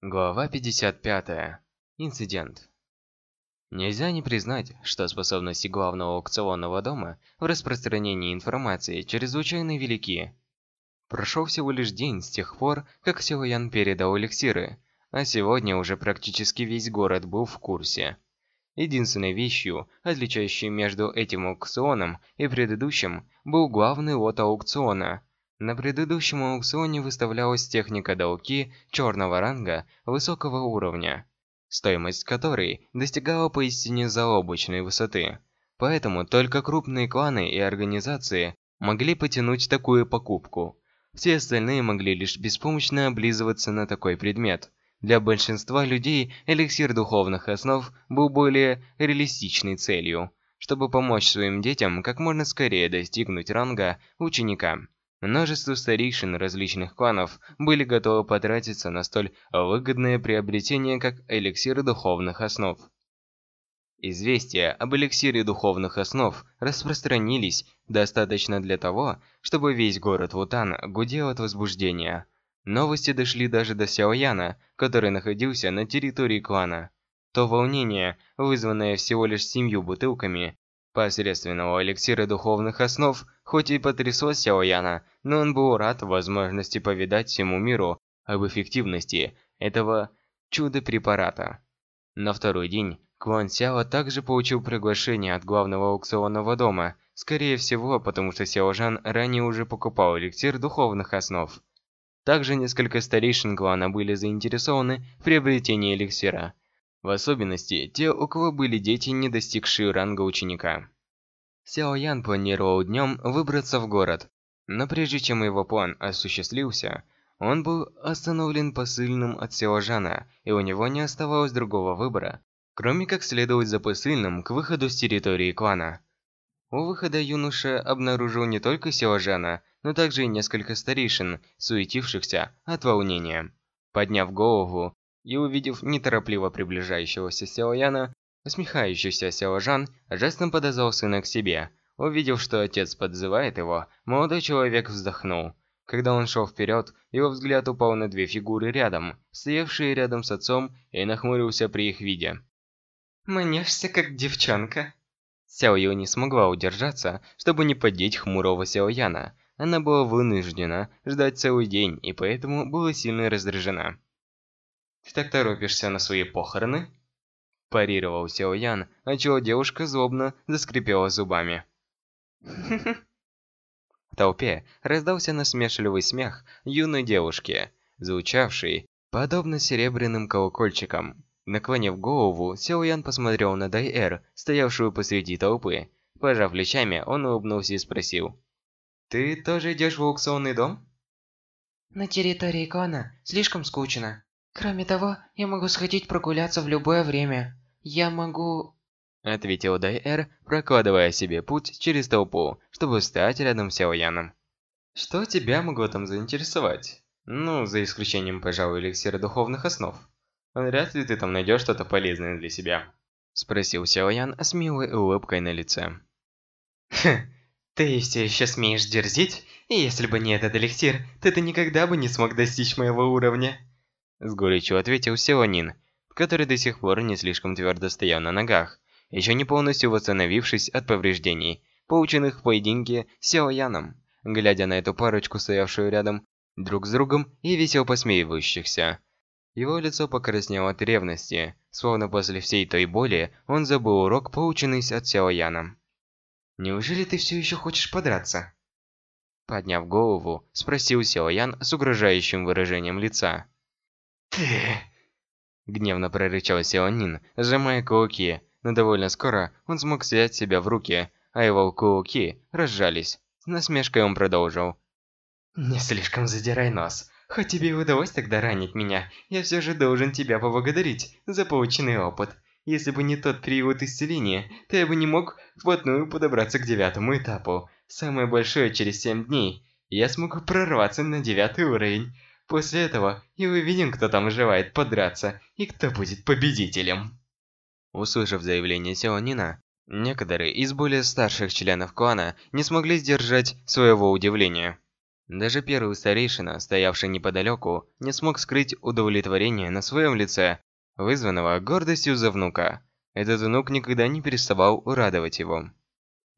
Глава 55. Инцидент. Нельзя не признать, что способности главного аукционного дома в распространении информации чрезвычайно велики. Прошел всего лишь день с тех пор, как Силуян передал эликсиры, а сегодня уже практически весь город был в курсе. Единственной вещью, отличающей между этим аукционом и предыдущим, был главный лот аукциона. На предыдущем аукционе выставлялась техника долги черного ранга высокого уровня, стоимость которой достигала поистине заоблачной высоты. Поэтому только крупные кланы и организации могли потянуть такую покупку. Все остальные могли лишь беспомощно облизываться на такой предмет – для большинства людей эликсир духовных основ был более реалистичной целью, чтобы помочь своим детям как можно скорее достигнуть ранга ученика. Множество старейшин различных кланов были готовы потратиться на столь выгодное приобретение, как эликсир духовных основ. Известия об эликсире духовных основ распространились достаточно для того, чтобы весь город Вутан гудел от возбуждения – Новости дошли даже до Сяояна, который находился на территории клана. То волнение, вызванное всего лишь семью бутылками посредственного эликсира духовных основ, хоть и потрясло Сяояна, но он был рад возможности повидать всему миру об эффективности этого чудо-препарата. На второй день клан Сяо также получил приглашение от главного аукционного дома, скорее всего, потому что Сяожан ранее уже покупал эликсир духовных основ. Также несколько старейшин клана были заинтересованы в приобретении эликсира. В особенности, те, у кого были дети, не достигшие ранга ученика. Сяо Ян планировал днем выбраться в город, но прежде чем его план осуществился, он был остановлен посыльным от Сяо Жана, и у него не оставалось другого выбора, кроме как следовать за посыльным к выходу с территории клана. У выхода юноша обнаружил не только Силажана, но также и несколько старейшин, суетившихся от волнения. Подняв голову и увидев неторопливо приближающегося Силаяна, усмехающийся Силажан жестом подозвал сына к себе. Увидев, что отец подзывает его, молодой человек вздохнул. Когда он шел вперед, его взгляд упал на две фигуры рядом, стоявшие рядом с отцом, и нахмурился при их виде. «Мнешься, как девчонка», Сяо Ю не смогла удержаться, чтобы не поддеть хмурого Сяо Яна. Она была вынуждена ждать целый день, и поэтому была сильно раздражена. «Ты так торопишься на свои похороны?» Парировал Сяо Ян, отчего девушка злобно заскрипела зубами. В толпе раздался насмешливый смех юной девушки, звучавший подобно серебряным колокольчикам. Наклонив голову, Сяо Ян посмотрел на Дай-Эр, стоявшую посреди толпы. Пожав плечами, он улыбнулся и спросил. «Ты тоже идешь в аукционный дом?» «На территории клана слишком скучно. Кроме того, я могу сходить прогуляться в любое время. Я могу...» Ответил Дай-Эр, прокладывая себе путь через толпу, чтобы встать рядом с Сяо Яном. «Что тебя могло там заинтересовать? Ну, за исключением, пожалуй, эликсира духовных основ». Вряд ли ты там найдешь что-то полезное для себя. Спросил Сяоян с милой улыбкой на лице. Хм, ты все еще смеешь дерзить? И если бы не этот эликсир, то ты никогда бы не смог достичь моего уровня. С горечью ответил Силанин, который до сих пор не слишком твердо стоял на ногах, еще не полностью восстановившись от повреждений, полученных в поединке с Сяояном, глядя на эту парочку, стоявшую рядом, друг с другом и весело посмеивающихся. Его лицо покраснело от ревности, словно после всей той боли он забыл урок, полученный от Сяо Яна. «Неужели ты все еще хочешь подраться?» Подняв голову, спросил Сяо Ян с угрожающим выражением лица. «Ты...» Гневно прорычал Сяо Нин, сжимая кулаки, но довольно скоро он смог взять себя в руки, а его кулаки разжались. С насмешкой он продолжил. «Не слишком задирай нос. Хоть тебе и удалось тогда ранить меня, я все же должен тебя поблагодарить за полученный опыт. Если бы не тот период исцеления, то я бы не мог вплотную подобраться к девятому этапу. Самое большое через семь дней. Я смогу прорваться на девятый уровень. После этого и увидим, кто там желает подраться и кто будет победителем. Услышав заявление Сеонина, некоторые из более старших членов клана не смогли сдержать своего удивления. Даже первый старейшина, стоявший неподалеку, не смог скрыть удовлетворение на своем лице, вызванного гордостью за внука. Этот внук никогда не переставал радовать его.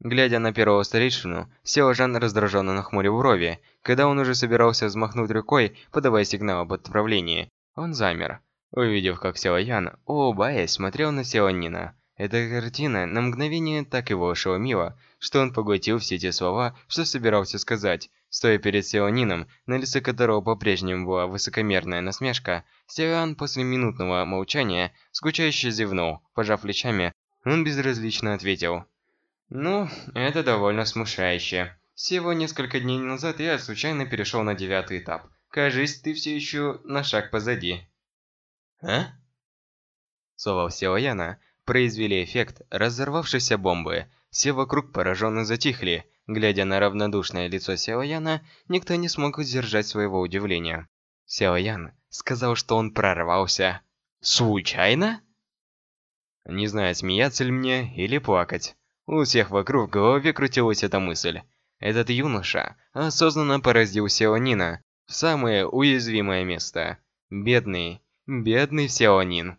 Глядя на первого старейшину, Сео Жан раздраженно нахмурил брови. Когда он уже собирался взмахнуть рукой, подавая сигнал об отправлении, он замер. Увидев, как Сео Ян, улыбаясь, смотрел на Сео Нина. Эта картина на мгновение так его ошеломила, что он поглотил все те слова, что собирался сказать. Стоя перед Сеонином, на лице которого по-прежнему была высокомерная насмешка, Сеоан после минутного молчания скучающе зевнул, пожав плечами, он безразлично ответил. «Ну, это довольно смущающе. Всего несколько дней назад я случайно перешел на девятый этап. Кажись, ты все еще на шаг позади». «А?» Слова Сеояна произвели эффект разорвавшейся бомбы. Все вокруг пораженно затихли, Глядя на равнодушное лицо Сяо Яна, никто не смог удержать своего удивления. Сяо Ян сказал, что он прорвался. Случайно? Не знаю, смеяться ли мне или плакать. У всех вокруг в голове крутилась эта мысль. Этот юноша осознанно поразил Сяо Нина в самое уязвимое место. Бедный, бедный Сяо Нин.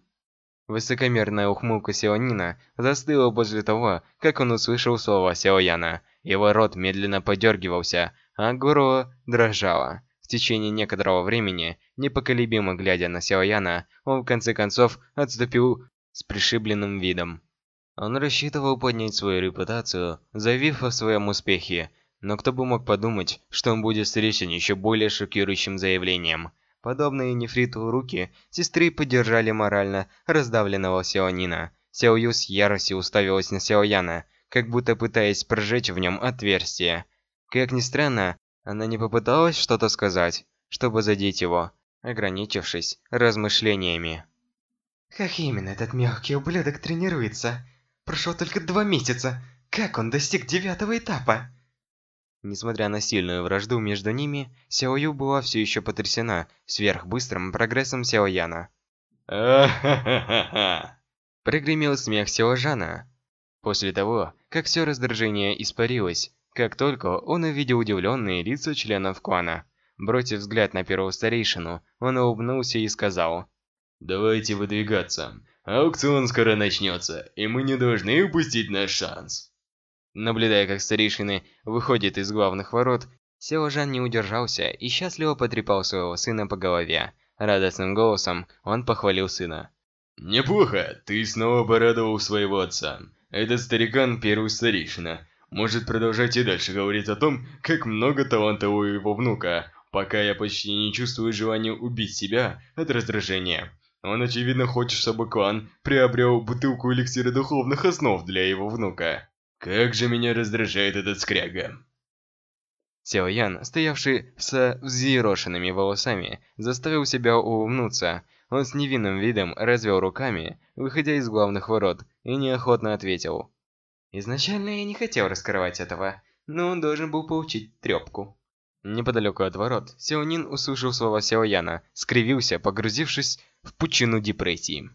Высокомерная ухмылка Сеонина застыла после того, как он услышал слова Сеояна. Его рот медленно подергивался, а горло дрожало. В течение некоторого времени, непоколебимо глядя на Сеояна, он в конце концов отступил с пришибленным видом. Он рассчитывал поднять свою репутацию, заявив о своем успехе, но кто бы мог подумать, что он будет встречен еще более шокирующим заявлением – Подобные нефриту руки сестры поддержали морально раздавленного Сеонина. Сеою с яростью уставилась на Сеояна, как будто пытаясь прожечь в нем отверстие. Как ни странно, она не попыталась что-то сказать, чтобы задеть его, ограничившись размышлениями. Как именно этот мелкий ублюдок тренируется? Прошло только два месяца. Как он достиг девятого этапа? Несмотря на сильную вражду между ними, Сяо Ю была все еще потрясена сверхбыстрым прогрессом Сяо Яна. «А-ха-ха-ха-ха!» Прогремел смех Сяо Жана. После того, как все раздражение испарилось, как только он увидел удивленные лица членов клана. Бросив взгляд на первого старейшину, он улыбнулся и сказал. «Давайте выдвигаться. Аукцион скоро начнется, и мы не должны упустить наш шанс». Наблюдая, как старейшины выходят из главных ворот, Сео Жан не удержался и счастливо потрепал своего сына по голове. Радостным голосом он похвалил сына. «Неплохо, ты снова порадовал своего отца. Этот старикан первый старейшина. Может продолжать и дальше говорить о том, как много таланта у его внука, пока я почти не чувствую желания убить себя от раздражения. Он, очевидно, хочет, чтобы клан приобрел бутылку эликсира духовных основ для его внука. Как же меня раздражает этот скряга. Сяо Ян, стоявший с взъерошенными волосами, заставил себя улыбнуться. Он с невинным видом развел руками, выходя из главных ворот, и неохотно ответил. «Изначально я не хотел раскрывать этого, но он должен был получить трёпку». Неподалеку от ворот, Сяо Нин услышал слова Сяо Яна, скривился, погрузившись в пучину депрессии.